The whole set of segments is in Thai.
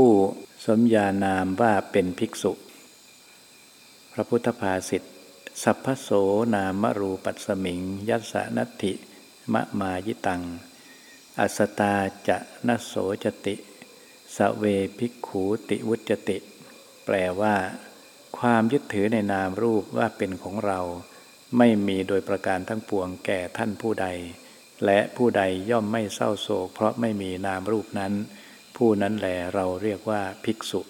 ผู้สมญานามว่าเป็นภิกษุ พระพุทธภาษิตสัพพโสนามรูปัสมิง ยัสสนัตถิมะมายิตัง อัสตาจะนโสจติ สเวภิกขูติวุจติ แปลว่า ความยึดถือในนามรูปว่าเป็นของเรา ไม่มีโดยประการทั้งปวงแก่ท่านผู้ใด และผู้ใดย่อมไม่เศร้าโศก เพราะไม่มีนามรูปนั้น ผู้นั้นแหลเราเรียกว่าภิกษุ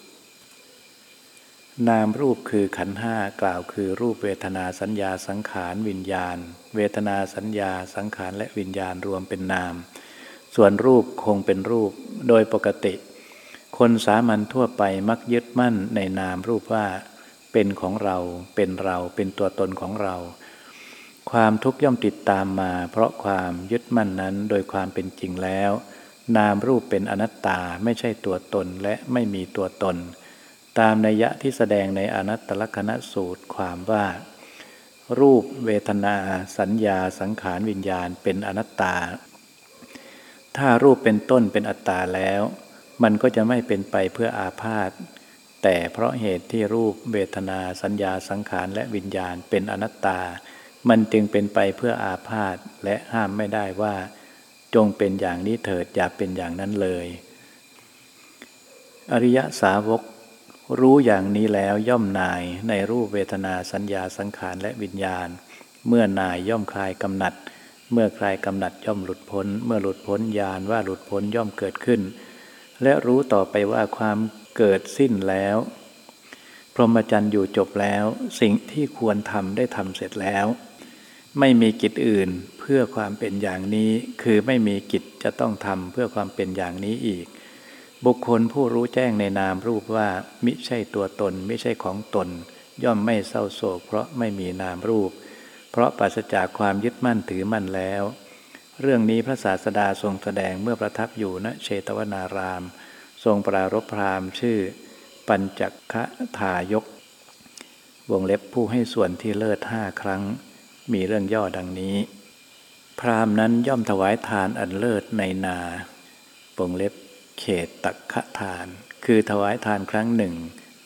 นามรูปคือขันห้ากล่าวคือรูปเวทนาสัญญาสังขารวิญญาณ เวทนาสัญญาสังขารและวิญญาณรวมเป็นนาม ส่วนรูปคงเป็นรูปโดยปกติ คนสามัญทั่วไปมักยึดมั่นในนามรูปว่าเป็นของเราเป็นเราเป็นตัวตนของเราความทุกข์ย่อมติดตามมา เพราะความยึดมั่นนั้นโดยความเป็นจริงแล้ว นามรูปเป็นอนัตตาไม่ใช่ตัวตนและไม่มีตัวตน ตามนัยยะที่แสดงในอนัตตลกนสูตรความว่า รูปเวทนา สัญญาสังขารวิญญาณเป็นอนัตตา ถ้ารูปเป็นต้นเป็นอัตตาแล้ว มันก็จะไม่เป็นไปเพื่ออาพาธแต่เพราะเหตุที่รูปเวทนาสัญญาสังขารและวิญญาณเป็นอนัตตา มันจึงเป็นไปเพื่ออาพาธและห้ามไม่ได้ว่า จงเป็นอย่างนี้เถิดอย่าเป็นอย่างนั้นเลย อริยสาวกรู้อย่างนี้แล้วย่อมนายในรูปเวทนาสัญญาสังขารและวิญญาณ เมื่อนายย่อมคลายกำหนัด เมื่อคลายกำหนัดย่อมหลุดพ้น เมื่อหลุดพ้นญาณว่าหลุดพ้นย่อมเกิดขึ้น และรู้ต่อไปว่าความเกิดสิ้นแล้ว พรหมจรรย์อยู่จบแล้ว สิ่งที่ควรทำได้ทำเสร็จแล้ว ไม่มีกิจอื่น พื่อความเป็นอย่างนี้ คือไม่มีกิจจะต้องทำเพื่อความเป็นอย่างนี้อีก บุคคลผู้รู้แจ้งในนามรูปว่า มิใช่ตัวตน ไม่ใช่ของตน ย่อมไม่เศร้าโศก เพราะไม่มีนามรูป เพราะปราศจากความยึดมั่นถือมั่นแล้ว เรื่องนี้พระศาสดาทรงแสดงเมื่อประทับอยู่ณเชตวนาราม ทรงปรารบพรามชื่อ ปัญจคะทายก วงเล็บผู้ให้ส่วนที่เลิศห้าครั้ง มีเรื่องย่อดังนี้ พราหมณ์นั้นย่อมถวายทานอันเลิศในนาวงเล็บเขตตักะทาน คือถวายทานครั้งหนึ่ง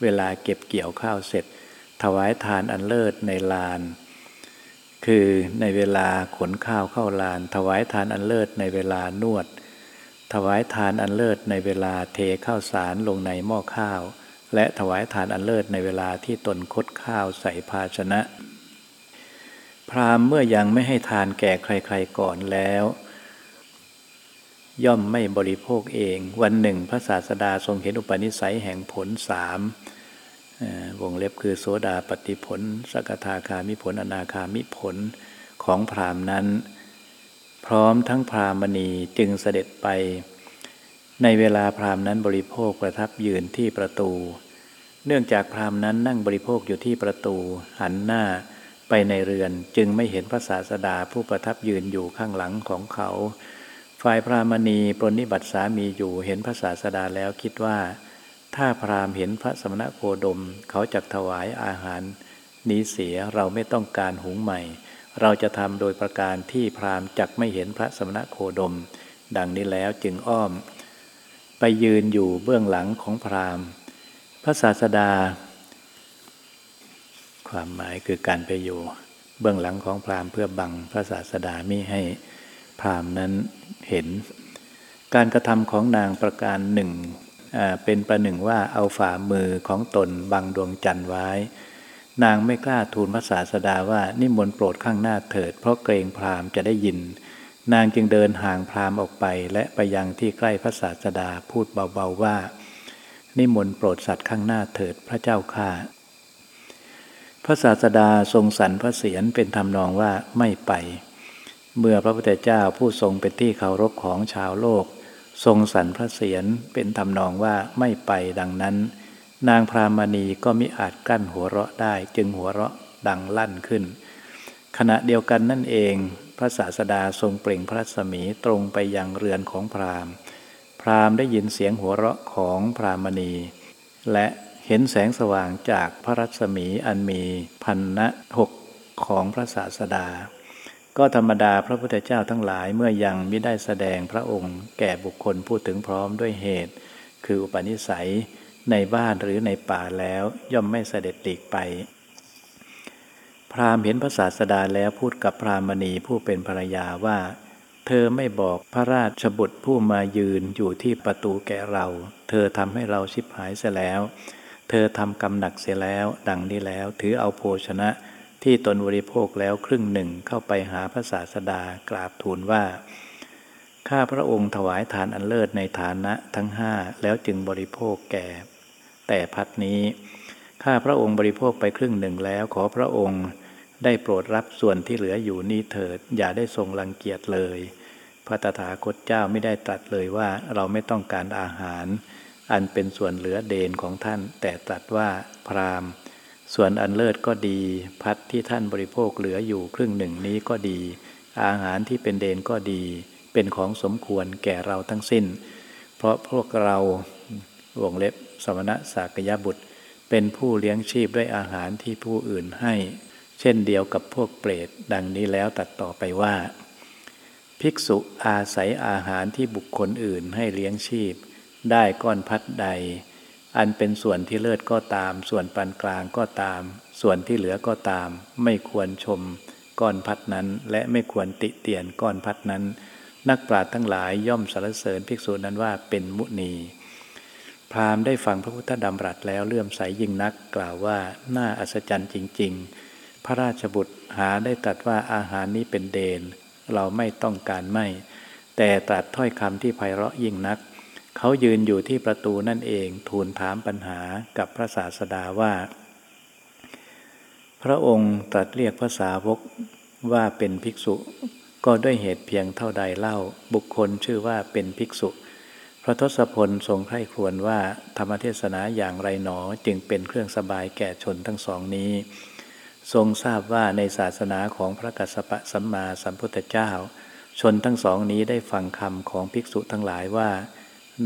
เวลาเก็บเกี่ยวข้าวเสร็จ ถวายทานอันเลิศในลาน คือในเวลาขนข้าวเข้าลาน ถวายทานอันเลิศในเวลานวด ถวายทานอันเลิศในเวลาเทข้าวสารลงในหม้อข้าว และถวายทานอันเลิศในเวลาที่ตนคดข้าวใส่ภาชนะ พราหมณ์เมื่อยังไม่ให้ทานแก่ใครๆก่อนแล้ว ย่อมไม่บริโภคเอง วันหนึ่งพระศาสดาทรงเห็นอุปนิสัยแห่งผลสามวงเล็บคือโสดาปฏิผล สกทาคามิผล อนาคามิผลของพราหมณ์นั้น พร้อมทั้งพรามณีจึงเสด็จไป ในเวลาพรามนั้นบริโภคประทับยืนที่ประตู เนื่องจากพรามนั้นนั่งบริโภคอยู่ที่ประตูหันหน้า ไปในเรือนจึงไม่เห็นพระศาสดาผู้ประทับยืนอยู่ข้างหลังของเขา ฝ่ายพรามณีปรนิบัติสามีอยู่เห็นพระศาสดาแล้วคิดว่า ถ้าพรามเห็นพระสมณโคดม เขาจะถวายอาหาร นี้เสียเราไม่ต้องการหุงใหม่ เราจะทำโดยประการที่พราหมณ์จักไม่เห็นพระสมณโคดม ดังนี้แล้วจึงอ้อม ไปยืนอยู่เบื้องหลังของพราหมณ์พระศาสดา ความหมายคือการไปอยู่ เบื้องหลังของพราหมณ์เพื่อบังพระศาสดามิให้พราหมณ์นั้นเห็น การกระทำของนางประการหนึ่งเป็นประหนึ่งว่าเอาฝ่ามือของตนบังดวงจันทร์ไว้ นางไม่กล้าทูลพระศาสดาว่านิมนต์โปรดข้างหน้าเถิด เพราะเกรงพราหมณ์จะได้ยิน นางจึงเดินห่างพราหมณ์ออกไป และไปยังที่ใกล้พระศาสดาพูดเบาๆว่า นิมนต์โปรดสัตว์ข้างหน้าเถิดพระเจ้าข้า พระศาสดาทรงสรรพระเสียรเป็นทำนองว่าไม่ไป เมื่อพระพุทธเจ้าผู้ทรงเป็นที่เคารพของชาวโลก ทรงสรรพระเสียรเป็นทำนองว่าไม่ไปดังนั้น นางพรามณีก็มิอาจกั้นหัวเราะได้จึงหัวเราะดังลั่นขึ้น ขณะเดียวกันนั่นเอง พระศาสดาทรงเปล่งพระสมีตรงไปยังเรือนของพราหมณ์ พราหมณ์ได้ยินเสียงหัวเราะของพรามณี และ เห็นแสงสว่างจากพระรัศมีอันมีพันนะหกของพระศาสดา ก็ธรรมดาพระพุทธเจ้าทั้งหลายเมื่อยังไม่ได้แสดงพระองค์แก่บุคคลพูดถึงพร้อมด้วยเหตุ คืออุปนิสัยในบ้านหรือในป่าแล้วย่อมไม่เสด็จหลีกไป พราหมณ์เห็นพระศาสดาแล้วพูดกับพราหมณีผู้เป็นภรรยาว่า เธอไม่บอกพระราชบุตรผู้มายืนอยู่ที่ประตูแก่เรา เธอทำให้เราชิบหายเสียแล้ว เธอทำกรรมหนักเสียแล้ว ดังนี้แล้วถือเอาโภชนะที่ตนบริโภคแล้วครึ่งหนึ่งเข้าไปหาพระศาสดากราบทูลว่า ข้าพระองค์ถวายทานอันเลิศในฐานะทั้งห้าแล้วจึงบริโภคแก่ แต่พัดนี้ ข้าพระองค์บริโภคไปครึ่งหนึ่งแล้วขอพระองค์ได้โปรดรับส่วนที่เหลืออยู่นี้เถิด อย่าได้ทรงรังเกียจเลย พระตถาคตเจ้าไม่ได้ตรัสเลยว่าเราไม่ต้องการอาหาร อันเป็นส่วนเหลือเดนของท่าน แต่ตรัสว่าพรามส่วนอันเลิศก็ดี พัดที่ท่านบริโภคเหลืออยู่ครึ่งหนึ่งนี้ก็ดี อาหารที่เป็นเดนก็ดี เป็นของสมควรแก่เราทั้งสิ้น เพราะพวกเราวงเล็บสมณะสากยบุตร เป็นผู้เลี้ยงชีพด้วยอาหารที่ผู้อื่นให้ เช่นเดียวกับพวกเปรตดังนี้แล้วตัดต่อไปว่า ภิกษุอาศัยอาหารที่บุคคลอื่นให้เลี้ยงชีพ ได้ก้อนพัดใด อันเป็นส่วนที่เลิศก็ตาม ส่วนปานกลางก็ตาม ส่วนที่เหลือก็ตาม ไม่ควรชมก้อนพัดนั้น และไม่ควรติเตียนก้อนพัดนั้น นักปราชญ์ทั้งหลายย่อมสรรเสริญภิกษุนั้นว่าเป็นมุนีพราหมณ์ได้ฟังพระพุทธดำรัสแล้วเลื่อมใสยยิ่งนักกล่าวว่าน่าอัศจรรย์จริง ๆ พระราชบุตรหาได้ตรัสว่าอาหารนี้เป็นเดน เราไม่ต้องการไม่ แต่ตรัสถ้อยคำที่ไพเราะยิ่งนัก เขายืนอยู่ที่ประตูนั่นเองทูลถามปัญหากับพระศาสดาว่า พระองค์ตรัสเรียกภาษาวกว่าเป็นภิกษุ ก็ด้วยเหตุเพียงเท่าใดเล่า บุคคลชื่อว่าเป็นภิกษุ พระทศพลทรงใคร่ควรว่าธรรมเทศนาอย่างไรหนอจึงเป็นเครื่องสบายแก่ชนทั้งสองนี้ ทรงทราบว่าในศาสนาของพระกัสสปะสัมมาสัมพุทธเจ้า ชนทั้งสองนี้ได้ฟังคำของภิกษุทั้งหลายว่า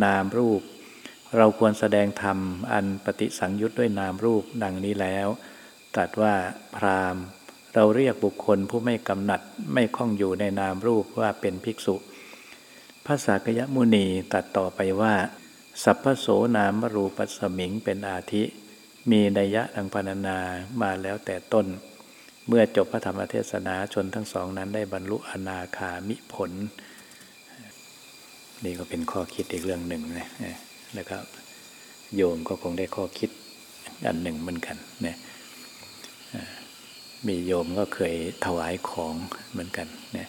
นามรูป เราควรแสดงธรรมอันปฏิสังยุตด้วยนามรูปดังนี้แล้วตรัสว่าพรามเราเรียกบุคคลผู้ไม่กำหนัดไม่คล้องอยู่ในนามรูปว่าเป็นภิกษุภาษากยมุนีตัดต่อไปว่า สัพพโสนามรูปัสมิงเป็นอาทิ มีนัยยะดังพรรณนามาแล้วแต่ต้น เมื่อจบพระธรรมเทศนาชนทั้งสองนั้นได้บรรลุอนาคามิผล นี่ก็เป็นข้อคิดอีกเรื่องหนึ่งนะนะครับ โยมก็คงได้ข้อคิดอันหนึ่งเหมือนกันนะมีโยมก็เคยถวายของเหมือนกันนะ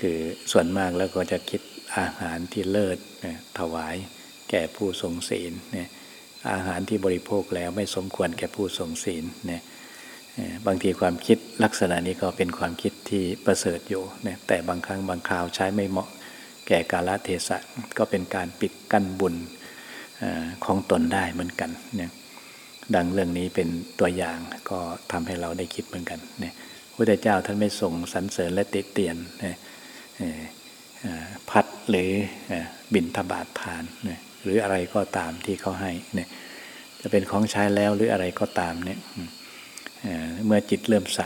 คือส่วนมากแล้วก็จะคิดอาหารที่เลิศนะถวายแก่ผู้ทรงศีลนะอาหารที่บริโภคแล้วไม่สมควรแก่ผู้ทรงศีลนะบางทีความคิดลักษณะนี้ก็เป็นความคิดที่ประเสริฐอยู่นะแต่บางครั้งบางคราวใช้ไม่เหมาะ แก่กาลเทศะก็เป็นการปิดกั้นบุญของตนได้เหมือนกันเนี่ยดังเรื่องนี้เป็นตัวอย่างก็ทำให้เราได้คิดเหมือนกันเนี่ยพระเจ้าท่านไม่ส่งสรรเสริญและติเตียนพัดหรือบินทบาททาน หรืออะไรก็ตามที่เขาให้เนี่ยจะเป็นของใช้แล้วหรืออะไรก็ตามเนี่ยเมื่อจิตเริ่มใส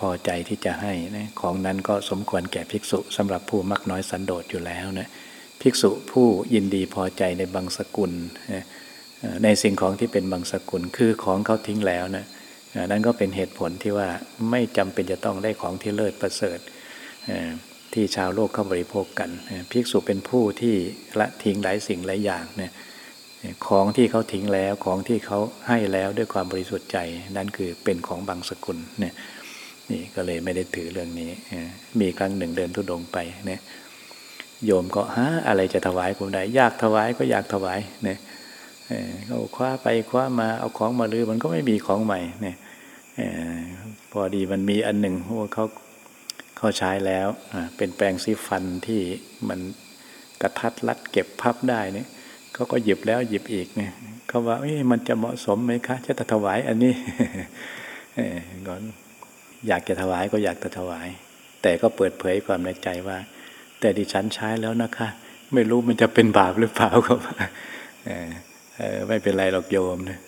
พอใจที่จะให้นะของนั้นก็สมควรแก่ภิกษุสำหรับผู้มักน้อยสันโดษอยู่แล้วนะภิกษุผู้ยินดีพอใจในบางสกุล ในสิ่งของที่เป็นบางสกุลคือของเขาทิ้งแล้วนะนั่นก็เป็นเหตุผลที่ว่าไม่จำเป็นจะต้องได้ของที่เลิศประเสริฐที่ชาวโลกเข้าบริโภคกันภิกษุเป็นผู้ที่ละทิ้งหลายสิ่งหลายอย่างเนี่ยของที่เขาทิ้งแล้วของที่เขาให้แล้วด้วยความบริสุทธิ์ใจ นั่นคือเป็นของบางสกุลเนี่ย นี่ก็เลยไม่ได้ถือเรื่องนี้ มีครั้งหนึ่งเดินทุดงไปเนี่ยโยมก็ฮะอะไรจะถวายผมได้ อยากถวายก็อยากถวายเนี่ยเขาคว้าไปคว้ามาเอาของมาลือมันก็ไม่มีของใหม่เนี่ยพอดีมันมีอันหนึ่งเขาเขาใช้แล้วเป็นแปรงซีฟันที่มันกระทัดรัดเก็บพับได้เนี่ยเขาก็หยิบแล้วหยิบอีกเนี่ยเขาว่ามันจะเหมาะสมไหมคะจะถวายอันนี้ก่อน อยากจะถวายก็อยากจะถวาย แต่ก็เปิดเผยความในใจว่า แต่ดิฉันใช้แล้วนะคะ ไม่รู้มันจะเป็นบาปหรือเปล่าก็ไม่เป็นไรหรอกโยมนะ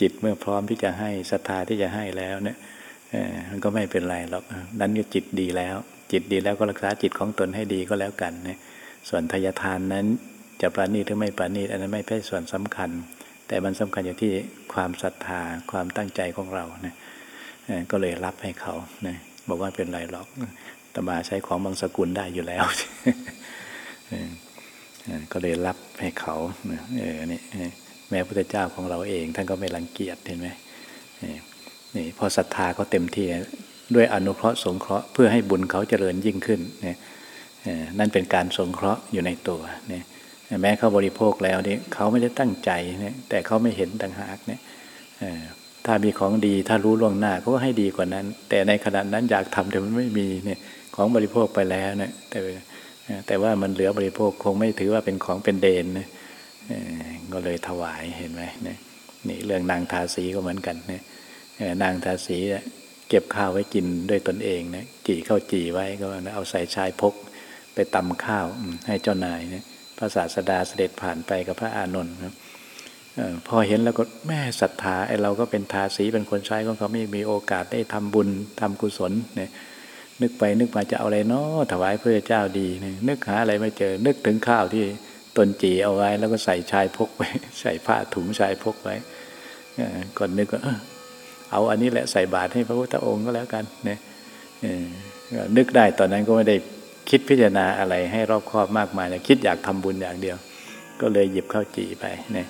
จิตเมื่อพร้อมที่จะให้ศรัทธาที่จะให้แล้วเนี่ยมันก็ไม่เป็นไรหรอกนั้นก็จิตดีแล้ว จิตดีแล้วก็รักษาจิตของตนให้ดีก็แล้วกันนะส่วนทายทานนั้นจะประณีตหรือไม่ประณีตอันนั้นไม่ใช่ส่วนสำคัญ แต่มันสำคัญอยู่ที่ความศรัทธาความตั้งใจของเรานะ ก็เลยรับให้เขานะบอกว่าเป็นไรหรอกตมาใช้ของบางสกุลได้อยู่แล้วก็เลยรับให้เขาเออนี่แม้พระเจ้าของเราเอง ท่านก็ไม่รังเกียจเห็นไหมนี่พอศรัทธาเขาเต็มที่ด้วยอนุเคราะห์สงเคราะห์เพื่อให้บุญเขาเจริญยิ่งขึ้นเนี่ยนั่นเป็นการสงเคราะห์อยู่ในตัวเนี่ยแม้เขาบริโภคแล้วนี่เขาไม่ได้ตั้งใจเนี่ยแต่เขาไม่เห็นต่างหากเนี่ย ถ้ามีของดีถ้ารู้ล่วงหน้าเขาก็ให้ดีกว่านั้น แต่ในขณะนั้นอยากทำแต่มันไม่มีเนี่ยของบริโภคไปแล้วเนี่ยแต่แต่ว่ามันเหลือบริโภคคงไม่ถือว่าเป็นของเป็นเดนนะก็เลยถวายเห็นไหมนี่นี่เรื่องนางทาสีก็เหมือนกันเนี่ยนางทาสีเก็บข้าวไว้กินด้วยตนเองนะจี่ข้าวจี่ไว้ก็เอาใส่ชายพก ไปตำข้าวให้เจ้านายเนี่ยพระศาสดาเสด็จผ่านไปกับพระอานนท์ครับ พอเห็นแล้วก็แม่ศรัทธาไอเราก็เป็นทาสีเป็นคนใช้ของเขาไม่มีโอกาสได้ทำบุญทำกุศลเนี่ยนึกไปนึกมาจะเอาอะไรเนาะถวายพระเจ้าดีเนี่ยนึกหาอะไรไม่เจอ นึกถึงข้าวที่ตนจีเอาไว้ แล้วก็ใส่ชายพกไว้ใส่ผ้าถุงชายพกไว้ก่อนนึกก็เอาอันนี้แหละใส่บาตรให้พระพุทธองค์ก็แล้วกันเนี่ยนึกได้ตอนนั้นก็ไม่ได้คิดพิจารณาอะไรให้รอบคอบมากมายนะคิดอยากทำบุญอย่างเดียว ก็เลยหยิบข้าวจีไปเนี่ย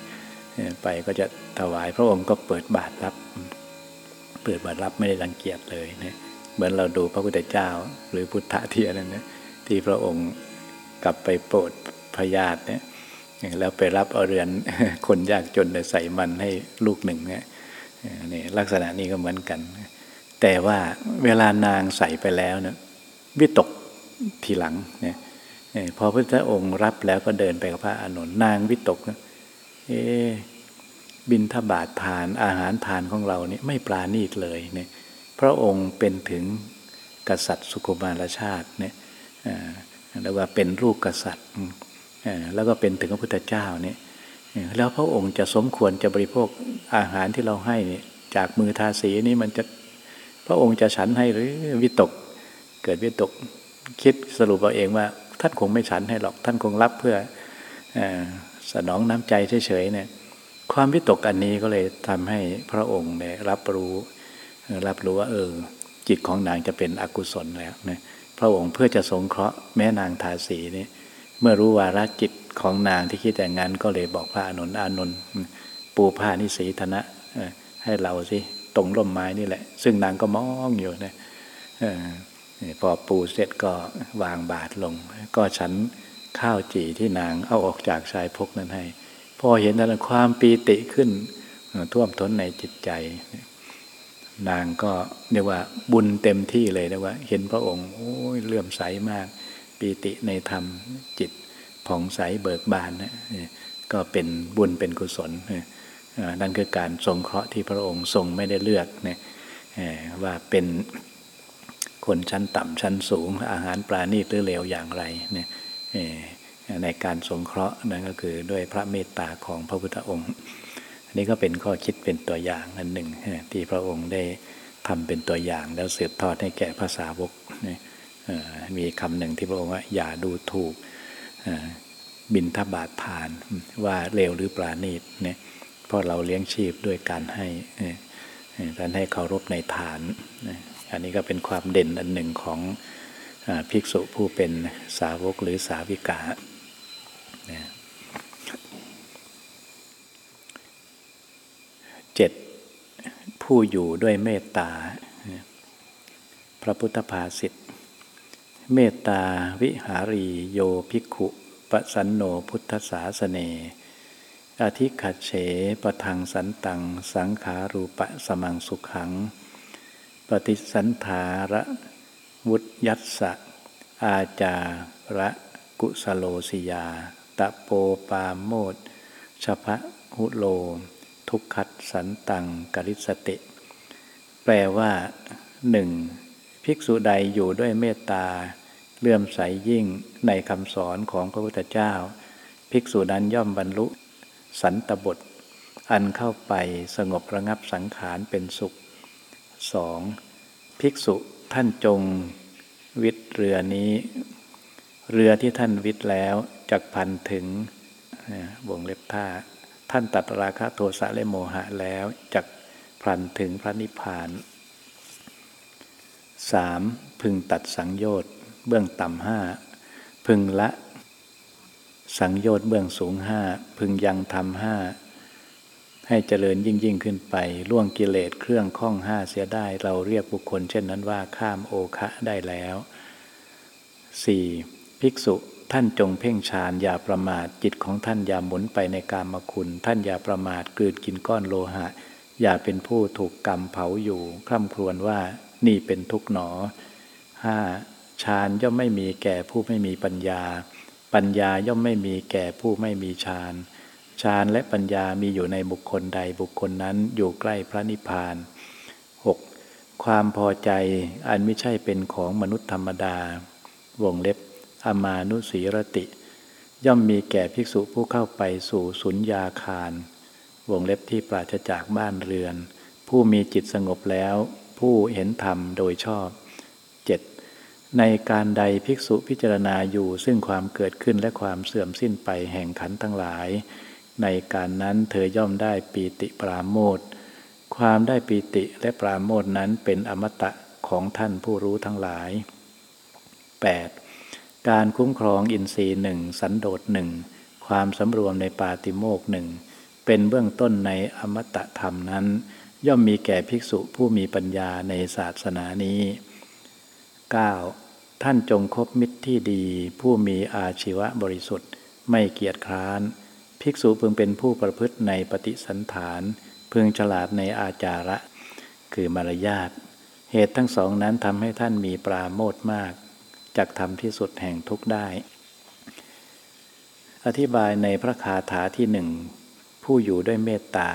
ไปก็จะถวายพระองค์ก็เปิดบาตรรับ เปิดบาตรรับไม่ได้รังเกียจเลยเนี่ยเหมือนเราดูพระพุทธเจ้า หรือพุทธเทียนั่นนะที่พระองค์กลับไปโปรดพญาติเนี่ยแล้วไปรับเอาเรือนคนยากจนใส่มันให้ลูกหนึ่งเนี่ยนี่ลักษณะนี้ก็เหมือนกัน แต่ว่าเวลานางใส่ไปแล้วเนี่ยวิตกทีหลังเนี่ยพอพระองค์รับแล้วก็เดินไปกับพระอานนท์นางวิตก เอบินทบาททานอาหารทานของเราเนี่ยไม่ปราณีตเลยเนี่ยพระองค์เป็นถึงกษัตริย์สุโขมารชาติเนี่ยแล้วว่าเป็นลูกกษัตริย์แล้วก็เป็นถึงพระพุทธเจ้าเนี่ยแล้วพระองค์จะสมควรจะบริโภคอาหารที่เราให้เนี่ยจากมือทาสีนี้มันจะพระองค์จะฉันให้หรือวิตกเกิดวิตกคิดสรุปเอาเองว่า ท่านคงไม่ฉันให้หรอกท่านคงรับเพื่อ สนองน้ำใจเฉยๆเนี่ยความวิตกอันนี้ก็เลยทำให้พระองค์เนี่ยรับรู้รับรู้ว่าเออจิตของนางจะเป็นอกุศลแล้วเนี่ยพระองค์เพื่อจะสงเคราะห์แม่นางทาสีนี่เมื่อรู้วาระจิตของนางที่คิดแต่งงานก็เลยบอกพระอนุนอานนท์ปูผ้านิสีธนะให้เราสิตรงร่มไม้นี่แหละ ซึ่งนางก็มองอยู่นะพอปูเสร็จก็วางบาทลง ก็ฉัน ข้าวจี่ที่นางเอาออกจากชายพกนั้นให้ พอเห็นนั้นความปีติขึ้นท่วมท้นในจิตใจ นางก็เรียกว่าบุญเต็มที่เลยนะว่า เห็นพระองค์โอ้ยเลื่อมใสมาก ปีติในธรรมจิตผ่องใสเบิกบานนะก็เป็นบุญเป็นกุศลนั่นคือการทรงเคราะห์ที่พระองค์ทรงไม่ได้เลือกนะว่าเป็นคนชั้นต่ำชั้นสูง อาหารปลาณีตหรือเลวอย่างไรเนี่ย ในการสงเคราะห์นั่นก็คือด้วยพระเมตตาของพระพุทธองค์ อันนี้ก็เป็นข้อคิดเป็นตัวอย่างอันหนึ่ง ที่พระองค์ได้ทำเป็นตัวอย่างแล้วสืบทอดให้แก่ภาษาวกมีคำหนึ่งที่พระองค์ว่าอย่าดูถูกบินทบาททานว่าเลวหรือปราณีตเนี่ยเพราะเราเลี้ยงชีพด้วยการให้การให้เคารพในฐาน อันนี้ก็เป็นความเด่นอันหนึ่งของ ภิกษุผู้เป็นสาวกหรือสาวิกาเจ็ดผู้อยู่ด้วยเมตตา พระพุทธภาษิต เมตตาวิหารีโยภิกขุปสันโนพุทธศาสเน อธิขัดเฉปทังสันตัง สังขารูปะสมังสุขัง ปฏิสันธาระ วุฒยัสสะ อาจาระกุสโลสิยา ตะโปปาโมดชพะหุโล ทุกขัดสันตังกริสติ แปลว่าหนึ่งภิกษุใดอยู่ด้วยเมตตา เลื่อมใสยิ่งในคำสอนของพระพุทธเจ้า ภิกษุนั้นย่อมบรรลุ สันตบท อันเข้าไปสงบระงับสังขารเป็นสุขสองภิกษุ ท่านจงวิตเรือนี้ เรือที่ท่านวิทย์แล้วจักพันถึงวงเล็บท่า ท่านตัดราคะโทสะและโมหะแล้วจักพันถึงพระนิพพาน 3. พึงตัดสังโยชน์เบื้องต่ำห้าพึงละ สังโยชน์เบื้องสูงห้าพึงยังทำห้า ให้เจริญยิ่งยิ่งขึ้นไปล่วงกิเลสเครื่องข้องห้าเสียได้ เราเรียกบุคคล เช่นนั้นว่าข้ามโอคะได้แล้ว 4. ภิกษุท่านจงเพ่งฌานอย่าประมาทจิตของท่านอย่าหมุนไปในกามคุณ ท่านอย่าประมาทกืนกินก้อนโลหะ อย่าเป็นผู้ถูกกรรมเผาอยู่คร่ำครวญว่านี่เป็นทุกข์หนอ 5. ฌานย่อมไม่มีแก่ผู้ไม่มีปัญญา ปัญญาย่อมไม่มีแก่ผู้ไม่มีฌาน ฌานและปัญญามีอยู่ในบุคคลใดบุคคลนั้นอยู่ใกล้พระนิพพาน 6. ความพอใจอันไม่ใช่เป็นของมนุษย์ธรรมดา วงเล็บ อมานุสีรติ ย่อมมีแก่ภิกษุผู้เข้าไปสู่สุญญาคาร วงเล็บที่ปราศจากบ้านเรือน ผู้มีจิตสงบแล้ว ผู้เห็นธรรมโดยชอบ 7. ในการใดภิกษุพิจารณาอยู่ซึ่งความเกิดขึ้นและความเสื่อมสิ้นไปแห่งขันทั้งหลาย ในการนั้นเธอย่อมได้ปีติปราโมทความได้ปีติและปราโมทนั้นเป็นอมตะของท่านผู้รู้ทั้งหลาย 8. การคุ้มครองอินทรีย์หนึ่งสันโดษหนึ่งความสำรวมในปาติโมกหนึ่งเป็นเบื้องต้นในอมตะธรรมนั้น ย่อมมีแก่ภิกษุผู้มีปัญญาในศาสนานี้ 9. ท่านจงคบมิตรที่ดี ผู้มีอาชีวะบริสุทธิ์ ไม่เกียจคร้าน ภิกษุพึงเป็นผู้ประพฤติในปฏิสันฐาน พึงฉลาดในอาจาระ คือมารยาทเหตุทั้งสองนั้นทำให้ท่านมีปราโมทมากจักทำที่สุดแห่งทุกได้ อธิบายในพระคาถาที่หนึ่งผู้อยู่ด้วยเมตตา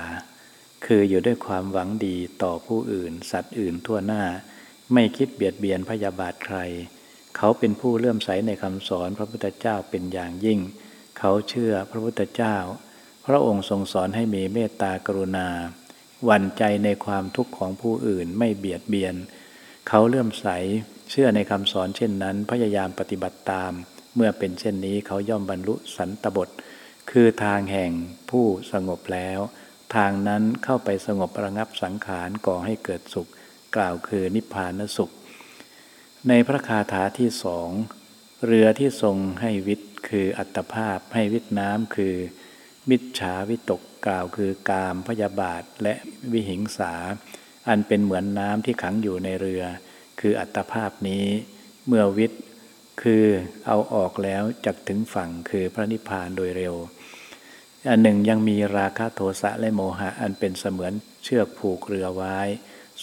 คืออยู่ด้วยความหวังดีต่อผู้อื่น สัตว์อื่นทั่วหน้า ไม่คิดเบียดเบียนพยาบาทใคร เขาเป็นผู้เลื่อมใสในคำสอนพระพุทธเจ้าเป็นอย่างยิ่ง เขาเชื่อพระพุทธเจ้า พระองค์ทรงสอนให้มีเมตตากรุณาหวั่นใจในความทุกข์ของผู้อื่นไม่เบียดเบียน เขาเลื่อมใสเชื่อในคำสอนเช่นนั้น พยายามปฏิบัติตาม เมื่อเป็นเช่นนี้เขาย่อมบรรลุสันตบท คือทางแห่งผู้สงบแล้ว ทางนั้นเข้าไปสงบระงับสังขารก่อให้เกิดสุข กล่าวคือนิพพานสุข ในพระคาถาที่สอง เรือที่ทรงให้วิทย์ คืออัตภาพให้วิทน้ำคือ มิจฉาวิตกกล่าวคือกามพยาบาทและวิหิงสา อันเป็นเหมือนน้ำที่ขังอยู่ในเรือ คืออัตภาพนี้ เมื่อวิทย์คือเอาออกแล้วจักถึงฝั่งคือพระนิพพานโดยเร็ว อันหนึ่งยังมีราคะโทสะและโมหะอันเป็นเสมือนเชือกผูกเรือไว้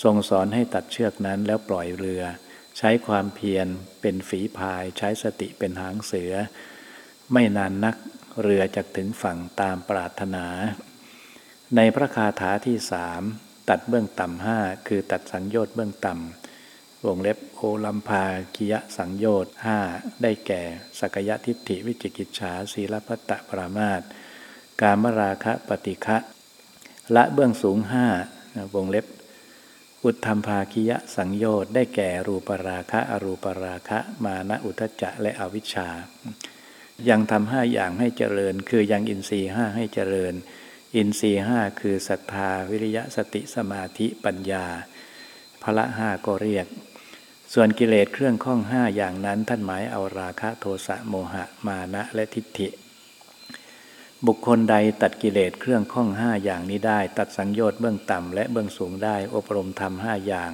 ทรงสอนให้ตัดเชือกนั้นแล้วปล่อยเรือ ใช้ความเพียรเป็นฝีพายใช้สติเป็นหางเสือ ไม่นานนักเรือจะถึงฝั่งตามปรารถนา ในพระคาถาที่สามตัดเบื้องต่ำห้าคือตัดสังโยชน์เบื้องต่ำวงเล็บโอลัมพากิยะสังโยชน์ห้าได้แก่ สักยะทิฏฐิวิจิกิจฉาศีลพัตตปรามาตกามราคะปฏิฆะละเบื้องสูงห้าวงเล็บ อุทธรรมภาคิยะสังโยชน์ได้แก่รูปราคะอรูปราคะ มานะอุทจจะและอวิชชา ยังทำห้าอย่างให้เจริญ คือยังอินทรีห้าให้เจริญ อินทรีห้าคือศรัทธาวิริยะสติสมาธิปัญญาพละห้าก็เรียก ส่วนกิเลสเครื่องข้องห้าอย่างนั้นท่านหมายเอาราคะโทสะโมหะมานะและทิฏฐิ บุคคลใดตัดกิเลสเครื่องข้องห้าอย่างนี้ได้ ตัดสังโยชน์เบื้องต่ำและเบื้องสูงได้อบรมทำห้าอย่าง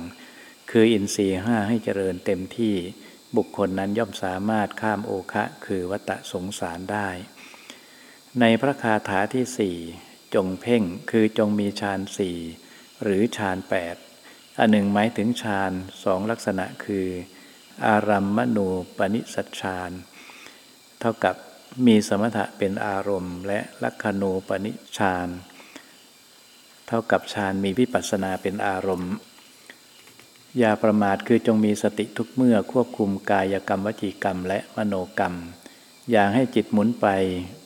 คืออินทรีห้าให้เจริญเต็มที่ บุคคลนั้นย่อมสามารถข้ามโอคะคือวัตะสงสารได้ ในพระคาถาที่สี่จงเพ่งคือจงมีฌานสี่หรือฌานแปดอันหนึ่งหมายถึงฌานสองลักษณะคือ อารัมมณูปนิสัชฌานเท่ากับมีสมถะเป็นอารมณ์ และลักขณูปนิชานเท่ากับฌานมีวิปัสสนาเป็นอารมณ์ อย่าประมาทคือจงมีสติทุกเมื่อควบคุมกายกรรมวจีกรรมและมโนกรรม อย่าให้จิตหมุนไป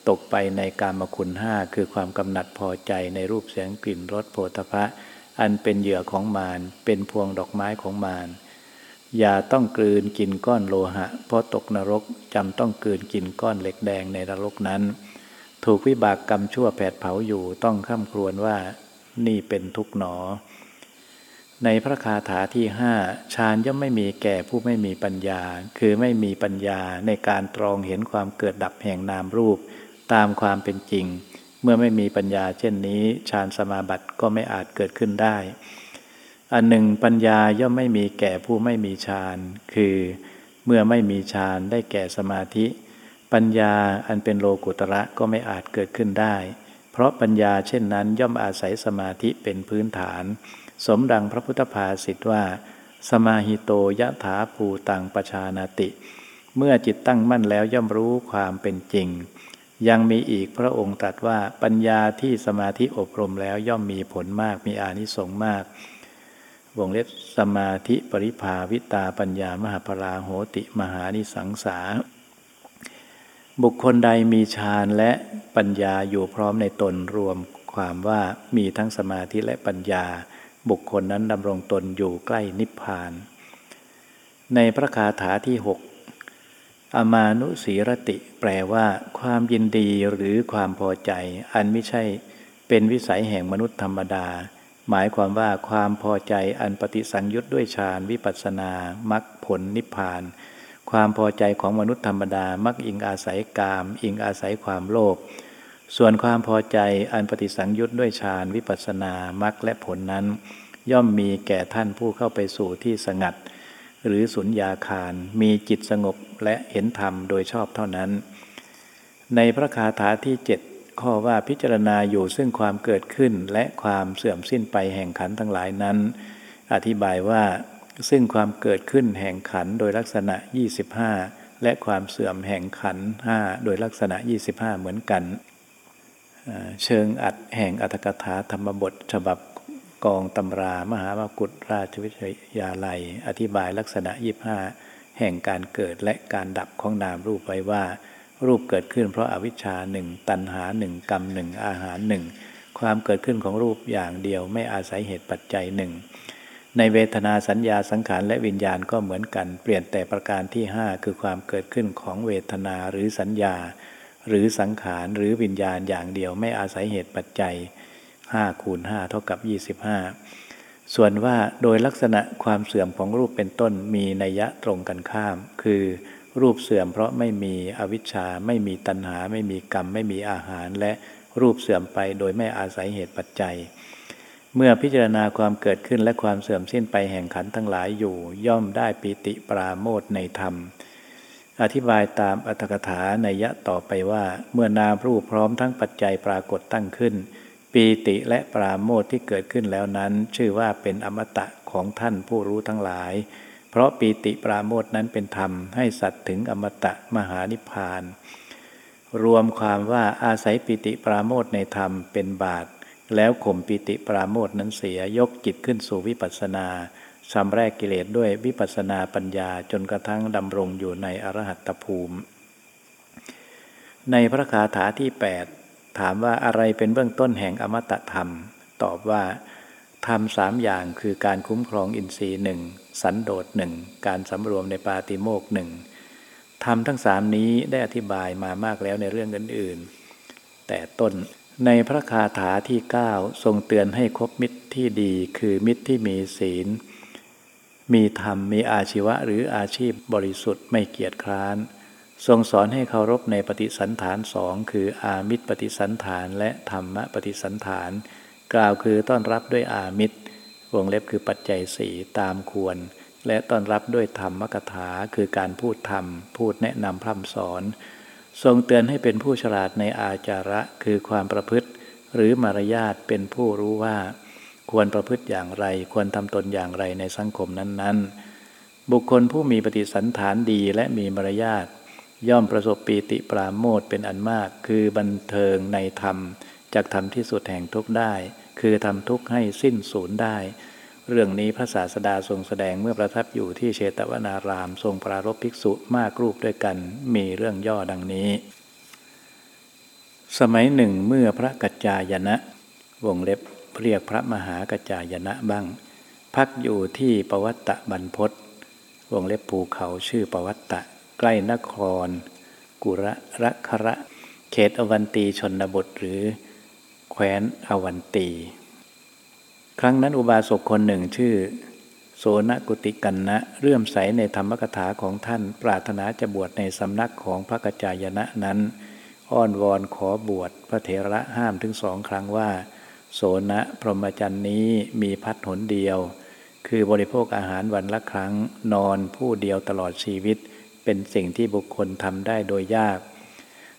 ตกไปในกามคุณห้าคือความกำหนัดพอใจในรูปเสียงกลิ่นรสโผฏฐะอันเป็นเหยื่อของมารเป็นพวงดอกไม้ของมารอย่าต้องกลืนกินก้อนโลหะ เพราะตกนรกจำต้องกลืนกินก้อนเหล็กแดงในนรกนั้น ถูกวิบากกรรมชั่วแผดเผาอยู่ต้องข้ามครวนว่า นี่เป็นทุกหนอ ในพระคาถาที่ห้าฌานย่อมไม่มีแก่ผู้ไม่มีปัญญา คือไม่มีปัญญาในการตรองเห็นความเกิดดับแห่งนามรูป ตามความเป็นจริง เมื่อไม่มีปัญญาเช่นนี้ฌานสมาบัติก็ไม่อาจเกิดขึ้นได้ อันหนึ่งปัญญาย่อมไม่มีแก่ผู้ไม่มีฌานคือเมื่อไม่มีฌานได้แก่สมาธิ ปัญญาอันเป็นโลกุตระก็ไม่อาจเกิดขึ้นได้ เพราะปัญญาเช่นนั้นย่อมอาศัยสมาธิเป็นพื้นฐาน สมดังพระพุทธภาษิตว่า สมาหิโตยะถาภูตังปชานาติ เมื่อจิตตั้งมั่นแล้วย่อมรู้ความเป็นจริง ยังมีอีกพระองค์ตรัสว่าปัญญาที่สมาธิอบรมแล้วย่อมมีผลมากมีอานิสงส์มาก วงเล็บสมาธิปริภาวิตาปัญญามหาพราโหติมหานิสังสาบุคคลใดมีฌานและปัญญาอยู่พร้อมในตนรวมความว่ามีทั้งสมาธิและปัญญา บุคคลนั้นดำรงตนอยู่ใกล้นิพพาน ในพระคาถาที่หกอมานุสีรติ แปลว่าความยินดีหรือความพอใจ อันไม่ใช่เป็นวิสัยแห่งมนุษย์ธรรมดา หมายความว่าความพอใจอันปฏิสังยุตด้วยฌานวิปัสนามักผลนิพพาน ความพอใจของมนุษย์ธรรมดามักอิงอาศัยกาม อิงอาศัยความโลภ ส่วนความพอใจอันปฏิสังยุตด้วยฌานวิปัสสนามักและผลนั้น ย่อมมีแก่ท่านผู้เข้าไปสู่ที่สงัด หรือสุญญาคาร มีจิตสงบและเห็นธรรมโดยชอบเท่านั้น ในพระคาถาที่เจ็ดข้อว่าพิจารณาอยู่ซึ่งความเกิดขึ้นและความเสื่อมสิ้นไปแห่งขันทั้งหลายนั้น อธิบายว่าซึ่งความเกิดขึ้นแห่งขันโดยลักษณะ 25 และความเสื่อมแห่งขันห้าโดยลักษณะ 25 เหมือนกัน เชิงอัดแห่งอัตถกถาธรรมบท ฉบับกองตำรามหามกุฏราชวิทยาลัย อธิบายลักษณะ25แห่งการเกิดและการดับของนามรูปไว้ว่า รูปเกิดขึ้นเพราะอาวิชชาหนึ่งตัณหาหนึ่งกรรมหนึ่งอาหารหนึ่งความเกิดขึ้นของรูปอย่างเดียวไม่อาศัยเหตุปัจจัยหนึ่งในเวทนาสัญญาสังขารและวิญญาณก็เหมือนกัน เปลี่ยนแต่ประการที่ 5 คือความเกิดขึ้นของเวทนาหรือสัญญา หรือสังขารหรือวิญญาณอย่างเดียวไม่อาศัยเหตุปัจจัย5คูณ5เท่ากับ 25 ส่วนว่าโดยลักษณะความเสื่อมของรูปเป็นต้นมีนัยยะตรงกันข้าม คือรูปเสื่อมเพราะไม่มีอวิชชา ไม่มีตัณหา ไม่มีกรรม ไม่มีอาหาร และรูปเสื่อมไปโดยไม่อาศัยเหตุปัจจัย เมื่อพิจารณาความเกิดขึ้นและความเสื่อมสิ้นไปแห่งขันทั้งหลายอยู่ ย่อมได้ปิติปราโมทในธรรม อธิบายตามอัตถกถาในยะต่อไปว่า เมื่อนามรูปพร้อมทั้งปัจจัยปรากฏตั้งขึ้น ปีติและปราโมทที่เกิดขึ้นแล้วนั้น ชื่อว่าเป็นอมตะของท่านผู้รู้ทั้งหลาย เพราะปีติปราโมทนั้นเป็นธรรมให้สัตว์ถึงอมตะมหานิพพาน รวมความว่าอาศัยปิติปราโมทในธรรมเป็นบาตแล้วข่มปิติปราโมทนั้นเสียยกจิตขึ้นสู่วิปัสสนา ชำแรกกิเลสด้วยวิปัสสนาปัญญาจนกระทั่งดำรงอยู่ในอรหัตภูมิ ในพระคาถาที่ 8 ถามว่าอะไรเป็นเบื้องต้นแห่งอมตะธรรม ตอบว่าทำสามอย่างคือการคุ้มครองอินทรีย์หนึ่งสันโดษหนึ่งการสำรวมในปาติโมกหนึ่งทำทั้งสามนี้ได้อธิบายมามากแล้วในเรื่องอื่นๆ แต่ต้นในพระคาถาที่ 9 ทรงเตือนให้คบมิตรที่ดีคือมิตรที่มีศีล มีธรรมมีอาชีวะหรืออาชีพบริสุทธิ์ไม่เกียจคร้าน ทรงสอนให้เคารพในปฏิสันฐานสองคืออามิตรปฏิสันฐานและธรรมปฏิสันฐาน กล่าวคือต้อนรับด้วยอามิตร วงเล็บคือปัจจัยสีตามควร และต้อนรับด้วยธรรมกถาคือการพูดธรรม พูดแนะนำพร่ำสอน ทรงเตือนให้เป็นผู้ฉลาดในอาจาระคือความประพฤติ หรือมารยาทเป็นผู้รู้ว่า ควรประพฤติอย่างไร ควรทำตนอย่างไรในสังคมนั้นๆ บุคคลผู้มีปฏิสันฐานดีและมีมารยาทย่อมประสบปีติปราโมทเป็นอันมาก คือบันเทิงในธรรมจักทำที่สุดแห่งทุกได้ คือทำทุกให้สิ้นสูญได้ เรื่องนี้พระศาสดาทรงแสดงเมื่อประทับอยู่ที่เชตวนาราม ทรงปรารบภิกษุมากรูปด้วยกัน มีเรื่องย่อดังนี้ สมัยหนึ่งเมื่อพระกัจจายนะ วงเล็บ เรียกพระมหากจายนะบ้าง พักอยู่ที่ปวัตตะบรรพศวงเล็บภูเขาชื่อปวัตตะ ใกล้นคร กุระระคระ เขตอวันตีชนบทหรือ แคว้นอวันตี ครั้งนั้นอุบาสกคนหนึ่งชื่อ โสนกุติกันนะเรื่อมใสในธรรมกถาของท่านปรารถนาจะบวชในสำนักของพระกัจจายนะนั้น อ้อนวอนขอบวชพระเถระห้ามถึงสองครั้งว่า โสนะพรหมจรรย์นี้มีพัดหนเดียว คือบริโภคอาหารวันละครั้งนอนผู้เดียวตลอดชีวิต เป็นสิ่งที่บุคคลทำได้โดยยาก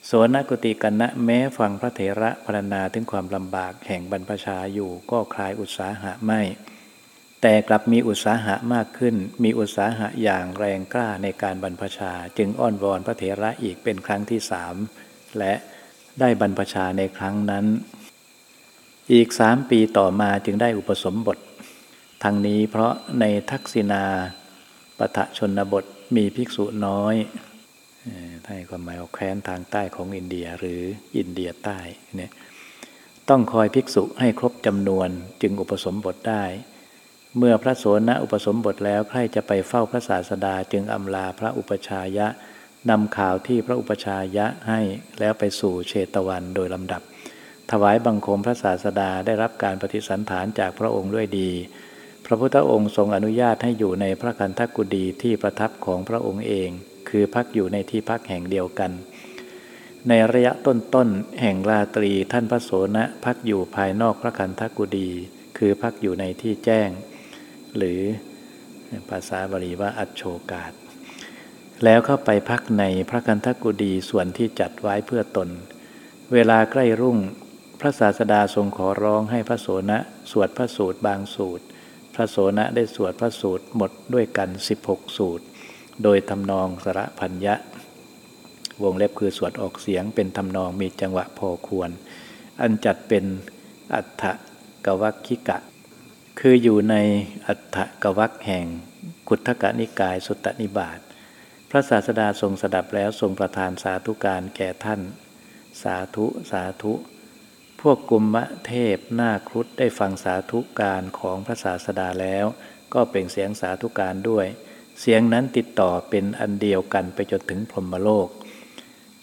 โสนกุติกันนะแม้ฟังพระเถระพรรณนาถึงความลำบากแห่งบรรพชาอยู่ก็คลายอุตสาหะไม่ แต่กลับมีอุตสาหะมากขึ้น มีอุตสาหะอย่างแรงกล้าในการบรรพชา จึงอ้อนวอนพระเถระอีกเป็นครั้งที่สามและได้บรรพชาในครั้งนั้น อีกสามปีต่อมาจึงได้อุปสมบท ทั้งนี้เพราะในทักษิณาปทะชนบทมีภิกษุน้อยถ้าความหมายว่าแคว้นทางใต้ของอินเดียหรืออินเดียใต้เนี่ยต้องคอยภิกษุให้ครบจำนวนจึงอุปสมบทได้ เมื่อพระโสนอุปสมบทแล้วใครจะไปเฝ้าพระศาสดาจึงอำลาพระอุปชายะนำข่าวที่พระอุปชายะให้แล้วไปสู่เชตวันโดยลำดับ ถวายบังคมพระศาสดาได้รับการปฏิสันฐานจากพระองค์ด้วยดี พระพุทธองค์ทรงอนุญาตให้อยู่ในพระคันธกุฎีที่ประทับของพระองค์เอง คือพักอยู่ในที่พักแห่งเดียวกัน ในระยะต้นๆแห่งราตรีท่านพระโสนะพักอยู่ภายนอกพระคันธกุฎีคือพักอยู่ในที่แจ้ง หรือภาษาบาลีว่าอัจโชกาศแล้วเข้าไปพักในพระกันทกุดีส่วนที่จัดไว้เพื่อตน เวลาใกล้รุ่ง พระศาสดาทรงขอร้องให้พระโสนะสวดพระสูตรบางสูตร พระโสนะได้สวดพระสูตรหมดด้วยกัน 16 สูตร โดยทำนองสระพัญญะ วงเล็บคือสวดออกเสียงเป็นทำนองมีจังหวะพอควร อันจัดเป็นอัฏฐกวัคคิกะ คืออยู่ในอัฏฐกวัคแห่งกุทธกนิกายสุตตนิบาตพระศาสดาทรงสดับแล้วทรงประทานสาธุการแก่ท่าน สาธุสาธุ พวกกุมมเทพหน้าครุฑได้ฟังสาธุการของพระศาสดาแล้ว ก็เปล่งเสียงสาธุการด้วย เสียงนั้นติดต่อเป็นอันเดียวกันไปจนถึงพรหมโลก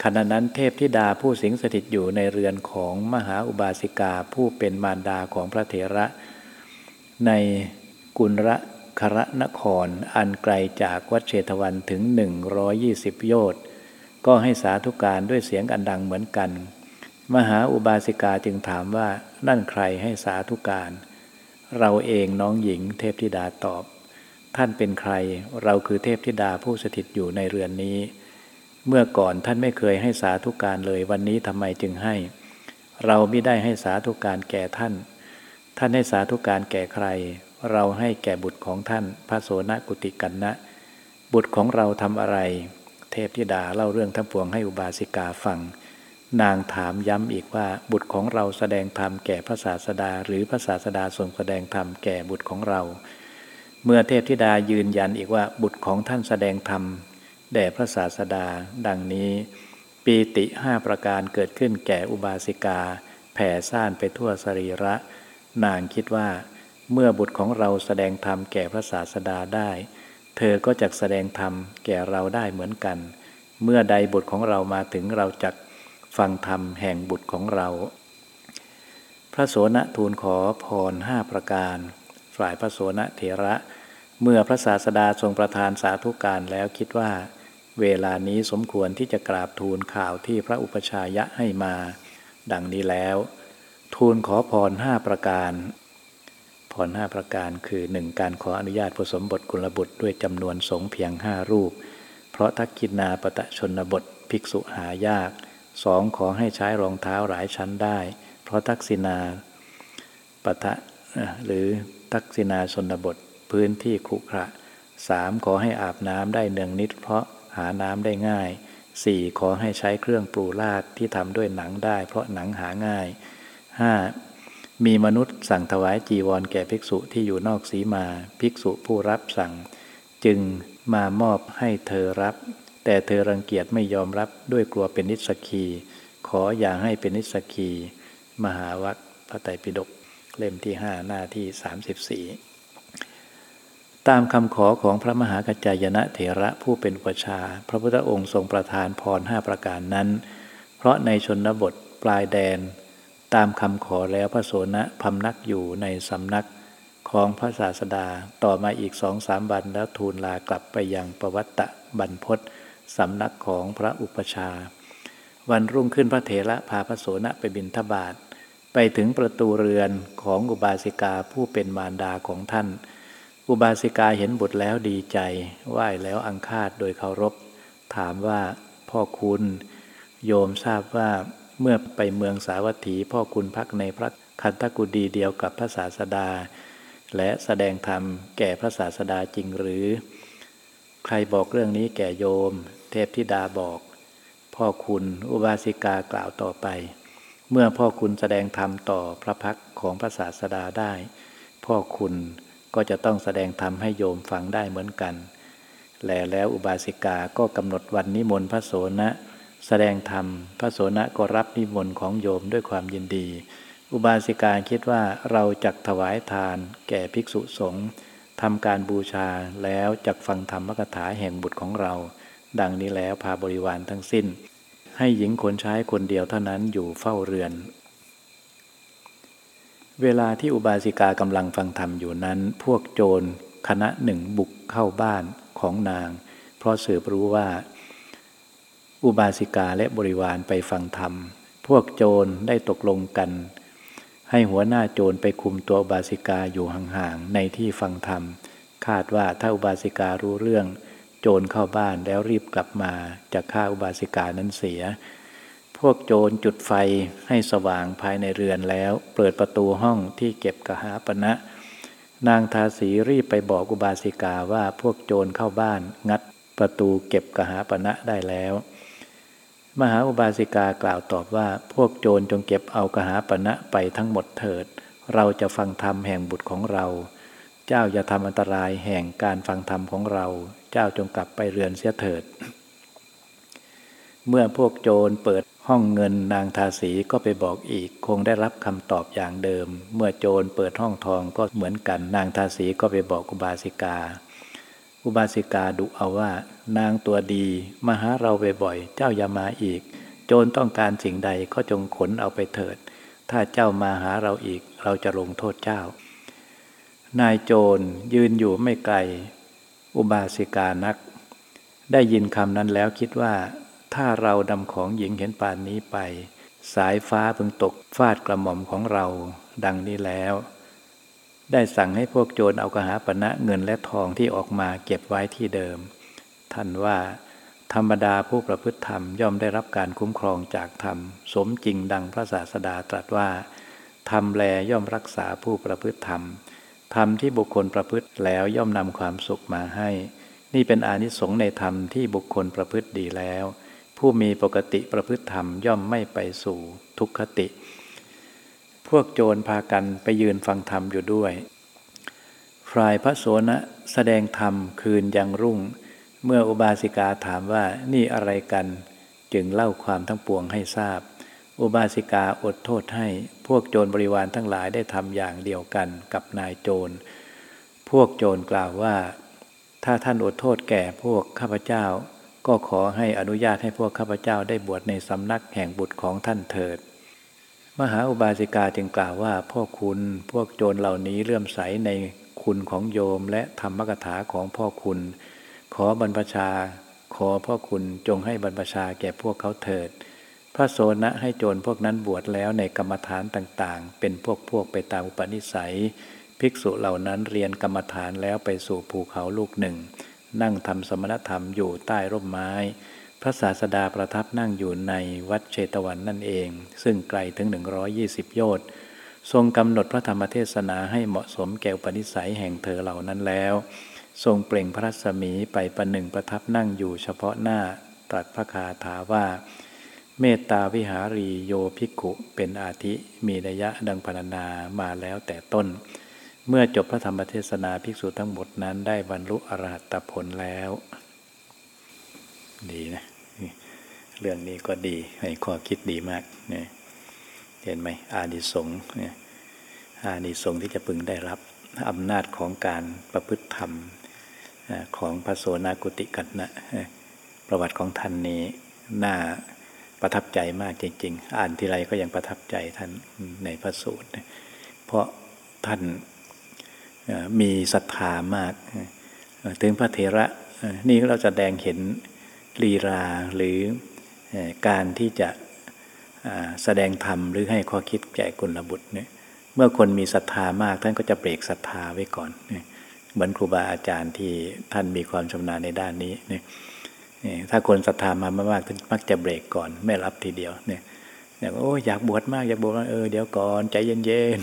ขณะนั้นเทพธิดาผู้สิงสถิตอยู่ในเรือนของมหาอุบาสิกาผู้เป็นมารดาของพระเถระ ในกุลระครนครอันไกลจากวัดเชตวันถึง 120 โยชน์ก็ให้สาธุการด้วยเสียงอันดังเหมือนกัน มหาอุบาสิกาจึงถามว่านั่นใครให้สาธุการ เราเองน้องหญิงเทพธิดาตอบ ท่านเป็นใครเราคือเทพธิดาผู้สถิตอยู่ในเรือนนี้ เมื่อก่อนท่านไม่เคยให้สาธุการเลยวันนี้ทำไมจึงให้ เราไม่ได้ให้สาธุการแก่ท่าน ท่านให้สาธุการแก่ใคร เราให้แก่บุตรของท่านพระโสนกุติกันนะ บุตรของเราทำอะไร เทพธิดาเล่าเรื่องทั้งปวงให้อุบาสิกาฟัง นางถามย้ำอีกว่า บุตรของเราแสดงธรรมแก่พระศาสดา หรือพระศาสดาทรงแสดงธรรมแก่บุตรของเรา เมื่อเทพธิดายืนยันอีกว่าบุตรของท่านแสดงธรรมแด่พระศาสดา ดังนี้ ปีติห้าประการเกิดขึ้นแก่อุบาสิกา แผ่ซ่านไปทั่วสรีระ นางคิดว่า เมื่อบุตรของเราแสดงธรรมแก่พระศาสดาได้ เธอก็จะแสดงธรรมแก่เราได้เหมือนกัน เมื่อใดบุตรของเรามาถึงเราจะ ฟังธรรมแห่งบุตรของเรา พระโสนทูลขอพรห้าประการ ฝ่ายพระโสนเถระ เมื่อพระศาสดาทรงประทานสาธุการแล้วคิดว่า เวลานี้สมควรที่จะกราบทูลข่าวที่พระอุปชายะให้มา ดังนี้แล้ว ทูลขอพรห้าประการพรห้าประการคือหนึ่งการขออนุญาตผสมบทกุลบุตรด้วยจำนวนสงเพียงห้ารูป เพราะทักกินาปตะชนบทภิกษุหายาก สองขอให้ใช้รองเท้าหลายชั้นได้ เพราะทักษินาปตะหรือทักษินาชนบทพื้นที่คุกระสามขอให้อาบน้ำได้เนืองนิด เพราะหาน้ำได้ง่ายสี่ขอให้ใช้เครื่องปลูลาดที่ทำด้วยหนังได้ เพราะหนังหาง่ายห้ามีมนุษย์สั่งถวายจีวรแก่ภิกษุที่อยู่นอกสีมา ภิกษุผู้รับสั่ง จึงมามอบให้เธอรับ แต่เธอรังเกียจไม่ยอมรับด้วยกลัวเป็นนิสกี ขออย่าให้เป็นนิสกี มหาวัคพระไตรปิฎกเล่มที่ห้าหน้าที่สามสิบสี่ตามคำขอของพระมหากัจจายนะเถระผู้เป็นอุปชา พระพุทธองค์ทรงประทานพรห้าประการนั้น เพราะในชนบทปลายแดน ตามคำขอแล้วพระโสนะพำนักอยู่ในสำนักของพระศาสดาต่อมาอีกสองสามวันแล้วทูลลากลับไปยังประวัตะบรรพศ สำนักของพระอุปชา วันรุ่งขึ้นพระเถระพาพระโสนะไปบินทบาทไปถึงประตูเรือนของอุบาสิกาผู้เป็นมารดาของท่าน อุบาสิกาเห็นบุตรแล้วดีใจไหว้แล้วอังคาดโดยเคารพ ถามว่าพ่อคุณ โยมทราบว่าเมื่อไปเมืองสาวัตถี พ่อคุณพักในพระคันธกุดีเดียวกับพระศาสดา และแสดงธรรมแก่พระศาสดาจริงหรือ ใครบอกเรื่องนี้แก่โยม เทพธิดาบอก พ่อคุณอุบาสิกากล่าวต่อไป เมื่อพ่อคุณแสดงธรรมต่อพระพักของพระศาสดาได้ พ่อคุณก็จะต้องแสดงธรรมให้โยมฟังได้เหมือนกัน แลแล้วอุบาสิกาก็กำหนดวันนิมนต์พระโสนะ แสดงธรรม พระโสนะก็รับนิมนต์ของโยมด้วยความยินดี อุบาสิกาคิดว่าเราจักถวายทานแก่ภิกษุสงฆ์ ทำการบูชาแล้วจักฟังธรรมกถาแห่งบุตรของเรา ดังนี้แล้วพาบริวารทั้งสิ้น ให้หญิงคนใช้คนเดียวเท่านั้นอยู่เฝ้าเรือน เวลาที่อุบาสิกากำลังฟังธรรมอยู่นั้น พวกโจรคณะหนึ่งบุกเข้าบ้านของนาง เพราะสืบรู้ว่า อุบาสิกาและบริวารไปฟังธรรม พวกโจรได้ตกลงกัน ให้หัวหน้าโจรไปคุมตัวอุบาสิกาอยู่ห่างๆในที่ฟังธรรม คาดว่าถ้าอุบาสิการู้เรื่อง โจรเข้าบ้านแล้วรีบกลับมาจะฆ่าอุบาสิกานั้นเสีย พวกโจรจุดไฟให้สว่างภายในเรือนแล้ว เปิดประตูห้องที่เก็บกระหาปณะนางทาสีรีบไปบอกอุบาสิกาว่าพวกโจรเข้าบ้านงัดประตูเก็บกระหาปณะได้แล้ว มหาอุบาสิกากล่าวตอบว่าพวกโจรจงเก็บเอากหาปณะไปทั้งหมดเถิด เราจะฟังธรรมแห่งบุตรของเรา เจ้าอย่าทำอันตรายแห่งการฟังธรรมของเรา เจ้าจงกลับไปเรือนเสียเถิด เมื่อพวกโจรเปิดห้องเงินนางทาสีก็ไปบอกอีก คงได้รับคำตอบอย่างเดิม เมื่อโจรเปิดห้องทองก็เหมือนกันนางทาสีก็ไปบอกอุบาสิกา อุบาสิกาดุเอาว่านางตัวดีมาหาเราบ่อยๆเจ้าอย่ามาอีก โจรต้องการสิ่งใดก็จงขนเอาไปเถิด ถ้าเจ้ามาหาเราอีก เราจะลงโทษเจ้า นายโจรยืนอยู่ไม่ไกล อุบาสิกานัก ได้ยินคำนั้นแล้วคิดว่า ถ้าเราดำของหญิงเห็นป่านนี้ไป สายฟ้าพึงตกฟาดกระหม่อมของเรา ดังนี้แล้ว ได้สั่งให้พวกโจรเอากระหาปณะเงินและทองที่ออกมาเก็บไว้ที่เดิม ท่านว่า ธรรมดาผู้ประพฤติธรรมย่อมได้รับการคุ้มครองจากธรรม สมจริงดังพระศาสดาตรัสว่า ธรรมแลย่อมรักษาผู้ประพฤติธรรม ธรรมที่บุคคลประพฤติแล้วย่อมนำความสุขมาให้ นี่เป็นอานิสงส์ในธรรมที่บุคคลประพฤติดีแล้ว ผู้มีปกติประพฤติธรรมย่อมไม่ไปสู่ทุกขติ พวกโจรพากันไปยืนฟังธรรมอยู่ด้วย ฝ่ายพระโสนะแสดงธรรมคืนยังรุ่ง เมื่ออุบาสิกาถามว่านี่อะไรกัน จึงเล่าความทั้งปวงให้ทราบ อุบาสิกาอดโทษให้ พวกโจรบริวารทั้งหลายได้ทำอย่างเดียวกันกับนายโจร พวกโจรกล่าวว่า ถ้าท่านอดโทษแก่พวกข้าพเจ้า ก็ขอให้อนุญาตให้พวกข้าพเจ้าได้บวชในสำนักแห่งบุตรของท่านเถิด มหาอุบาสิกาจึงกล่าวว่าพ่อคุณพวกโจรเหล่านี้เลื่อมใสในคุณของโยมและธรรมกถาของพ่อคุณ ขอบรรพชา ขอพ่อคุณจงให้บรรพชาแก่พวกเขาเถิด พระโสนะให้โจรพวกนั้นบวชแล้วในกรรมฐานต่างๆ เป็นพวกพวกไปตามอุปนิสัย ภิกษุเหล่านั้นเรียนกรรมฐานแล้วไปสู่ภูเขาลูกหนึ่ง นั่งทำสมณธรรมอยู่ใต้ร่มไม้ ระศาสดาประทับนั่งอยู่ในวัดเชตวันนั่นเอง ซึ่งไกลถึง 120 โยชน์ทรงกำหนดพระธรรมเทศนาให้เหมาะสมแก่ปนิสัยแห่งเธอเหล่านั้นแล้ว ทรงเปล่งพระสมีไปประหนึ่งประทับนั่งอยู่เฉพาะหน้าตรัสพระคาถาว่า เมตตาวิหารีโยภิกขุเป็นอาทิมีนัยะดังพรรณนามาแล้วแต่ต้น เมื่อจบพระธรรมเทศนาภิกษุทั้งหมดนั้นได้บรรลุอรหัตผลแล้ว ดีนะ เรื่องนี้ก็ดีให้ข้อคิดดีมากเนี่ยเห็นไหมอานิสงส์เนี่ยอานิสงส์ที่จะพึงได้รับอำนาจของการประพฤติธรรมของพระโสนากุติกันนะประวัติของท่านนี้น่าประทับใจมากจริง ๆ อ่านทีไรก็ยังประทับใจท่านในพระสูตร เพราะท่านมีศรัทธามาก ถึงพระเถระนี่เราจะแสดงเห็นลีลาหรือ การที่จะแสดงธรรมหรือให้ข้อคิดแก่กุลบุตรเนี่ยเมื่อคนมีศรัทธามากท่านก็จะเบรกศรัทธาไว้ก่อนเหมือนครูบาอาจารย์ที่ท่านมีความชำนาญในด้านนี้เนี่ยถ้าคนศรัทธามามากๆท่านมักจะเบรกก่อนไม่รับทีเดียวเนี่ยอยากโอ้อยากบวชมากอยากบวชเออเดี๋ยวก่อนใจเย็น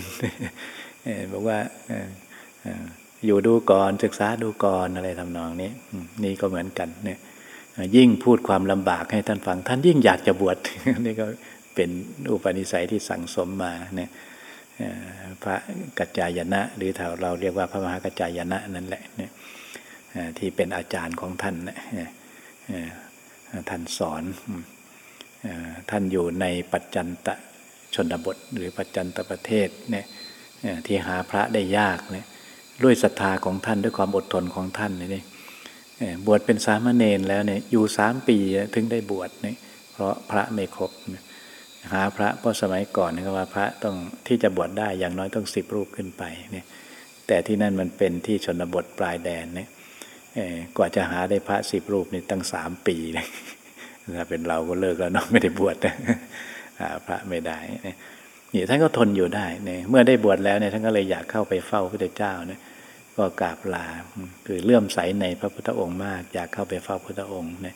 ๆบอกว่าอยู่ดูก่อนศึกษาดูก่อนอะไรทำนองนี้นี่ก็เหมือนกันเนี่ย ยิ่งพูดความลำบากให้ท่านฟัง ท่านยิ่งอยากจะบวชนี่ก็เป็นอุปนิสัยที่สั่งสมมาเนี่ยพระกัจจายนะ หรือถ้าเราเรียกว่าพระมหากัจจายนะนั่นแหละเนี่ยที่เป็นอาจารย์ของท่านเนี่ยท่านสอนท่านอยู่ในปัจจันตชนบท หรือปัจจันตประเทศเนี่ยที่หาพระได้ยากเนี่ยด้วยศรัทธาของท่านด้วยความอดทนของท่านนี่ บวชเป็นสามเณรแล้วเนี่ยอยู่สามปีถึงได้บวชเนี่ยเพราะพระไม่ครบหาพระเพราะสมัยก่อนนี่ว่าพระต้องที่จะบวชได้อย่างน้อยต้องสิบรูปขึ้นไปเนี่ยแต่ที่นั่นมันเป็นที่ชนบทปลายแดนเนี่ยกว่าจะหาได้พระสิบรูปนี่ตั้งสามปีเลยถ้าเป็นเราก็เลิกแล้วเนาะไม่ได้บวชหาพระไม่ได้เนี่ยท่านก็ทนอยู่ได้เนี่ยเมื่อได้บวชแล้วเนี่ยท่านก็เลยอยากเข้าไปเฝ้าพระเจ้าเนี่ย ก็กราบลา คือเลื่อมใสในพระพุทธองค์มาก อยากเข้าไปเฝ้าพระพุทธองค์เนี่ย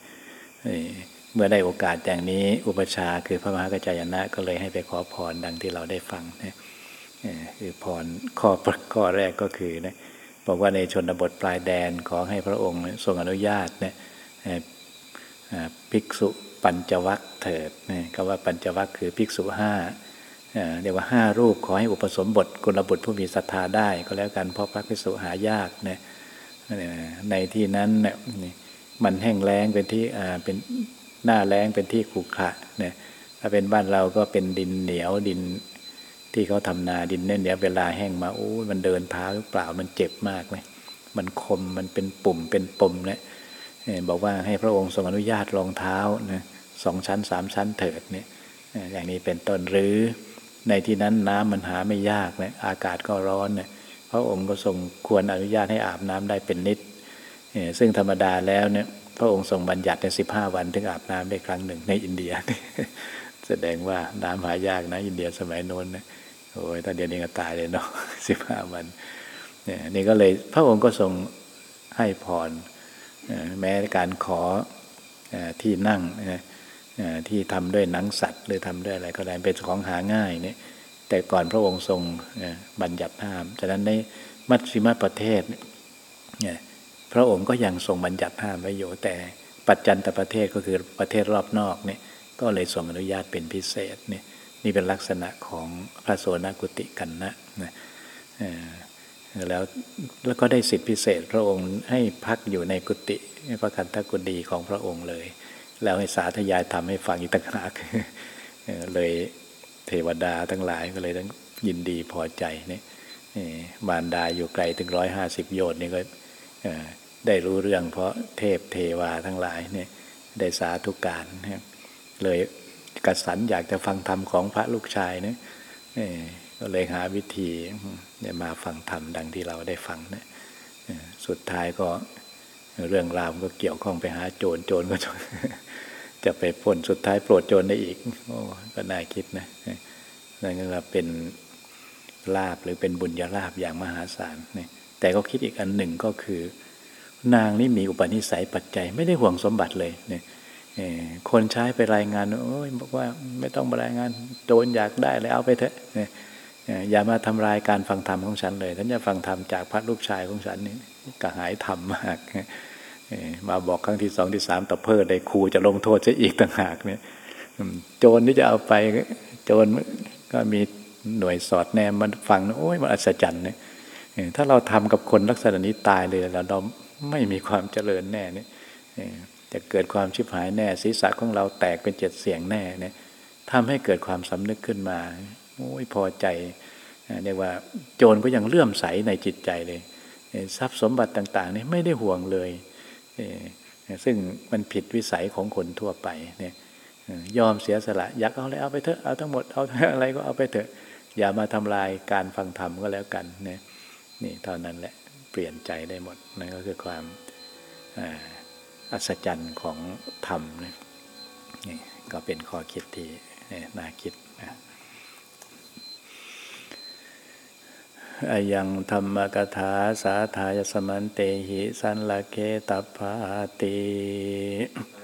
เมื่อได้โอกาสอย่างนี้อุปชาคือพระมหากระจายนะก็เลยให้ไปขอพรดังที่เราได้ฟังเนี่ยคือพรข้อข้อแรกก็คือนี่ยบอกว่าในชนบทปลายแดนขอให้พระองค์ทรงอนุญาตเนี่ยภิกษุปัญจวัคเถิดนี่ก็ว่าปัญจวัคคือภิกษุห้า เรียกว่าห้ารูปขอให้อุปสมบทกุลบุตรผู้มีศรัทธาได้ก็แล้วกันเพราะพระภิกษุหายากเนี่ยในที่นั้นเนี่ยมันแห้งแล้งเป็นที่เป็นหน้าแล้งเป็นที่ขรุขระเนี่ยถ้าเป็นบ้านเราก็เป็นดินเหนียวดินที่เขาทำนาดินเนี่ยเดี๋ยวเวลาแห้งมาโอ้มันเดินเท้าหรือเปล่ามันเจ็บมากเลยมันคมมันเป็นปุ่มเป็นปมเนี่ยบอกว่าให้พระองค์ทรงอนุญาตรองเท้านะสองชั้นสามชั้นเถิดเนี่ยอย่างนี้เป็นต้นหรือ ในที่นั้นน้ำมันหาไม่ยากเนี่ยอากาศก็ร้อนเนี่ยพระองค์ก็ทรงควรอนุญาตให้อาบน้ำได้เป็นนิด ซึ่งธรรมดาแล้วเนี่ยพระองค์ทรงบัญญัติในสิบห้าวันถึงอาบน้ำได้ครั้งหนึ่งในอินเดีย แสดงว่าน้ำหายากนะอินเดียสมัยโน้นนะโอ้ยตอนเดียวนี้ก็ตายเลยเนาะสิบห้าวันเนี่ยนี่ก็เลยพระองค์ก็ทรงให้พรแม้การขอที่นั่ง ที่ทำด้วยหนังสัตว์ หรือทำด้วยอะไรก็ได้เป็นของหาง่ายเนี่ยแต่ก่อนพระองค์ทรงบัญญัติห้ามฉะนั้นในมัชชิมประเทศเนี่ยพระองค์ก็ยังทรงบัญญัติห้ามไว้อยู่แต่ปัจจันตประเทศก็คือประเทศรอบนอกเนี่ยก็เลยทรงอนุญาตเป็นพิเศษเนี่ยนี่เป็นลักษณะของพระโสนกุติกันนะนะแล้วแล้วก็ได้สิทธิพิเศษพระองค์ให้พักอยู่ในกุฏิพระคันธกุฎีของพระองค์เลย แล้วให้สาธยายทำให้ฟังอีกต่างหากเลยเทวดาทั้งหลายก็เลยต้องยินดีพอใจเนี่ยมารดาอยู่ไกลถึงร้อยห้าสิบโยชน์นี่ก็ได้รู้เรื่องเพราะเทพเทวาทั้งหลายเนี่ยได้สาธุการเลยกระสันอยากจะฟังธรรมของพระลูกชายเนี่ยก็เลยหาวิธีมาฟังธรรมดังที่เราได้ฟังเนี่ยสุดท้ายก็ เรื่องราวก็เกี่ยวข้องไปหาโจรโจรก็จะไปพ้นสุดท้ายโปรดโจรได้อีก โอ้ก็น่าคิดนะนั่นก็เป็นลาบหรือเป็นบุญญาลาบอย่างมหาศาลนี่แต่ก็คิดอีกอันหนึ่งก็คือ นางนี่มีอุปนิสัยปัจจัย ไม่ได้ห่วงสมบัติเลยเนี่ยคนใช้ไปรายงานโอ้ยบอกว่าไม่ต้องมารายงานโจรอยากได้เลยเอาไปเถอะอย่ามาทำลายการฟังธรรมของฉันเลยท่านจะฟังธรรมจากพระลูกชายของฉันนี่กระหายธรรมมาก มาบอกครั้งที่สองที่สามต่อเพิ่ได้ครูจะลงโทษจะอีกต่างหากเนี่ยโจรที่จะเอาไปโจรก็มีหน่วยสอดแนมมันฟังโอ้ยมันอัศจรรย์เนี่ยถ้าเราทำกับคนลักษณะนี้ตายเลยแล้วเราไม่มีความเจริญแน่เนี่ยจะเกิดความชิบหายแน่ศีรษะของเราแตกเป็นเจ็ดเสียงแน่เนี่ยทำให้เกิดความสำนึกขึ้นมาโอ้ยพอใจเรียกว่าโจรก็ยังเลื่อมใสในจิตใจเลยทรัพย์สมบัติต่าง ๆ นี่ไม่ได้ห่วงเลย ซึ่งมันผิดวิสัยของคนทั่วไปเนี่ยยอมเสียสละอยากเอาอะไรเอาไปเถอะเอาทั้งหมดเอาอะไรก็เอาไปเถอะอย่ามาทำลายการฟังธรรมก็แล้วกันเนี่ยนี่เท่านั้นแหละเปลี่ยนใจได้หมดนั่นก็คือความอัศจรรย์ของธรรมนี่ก็เป็นข้อคิดที่น่าคิดนะ อายังธรรมกถาสาธายสมันเตหิสันละเกตพาติ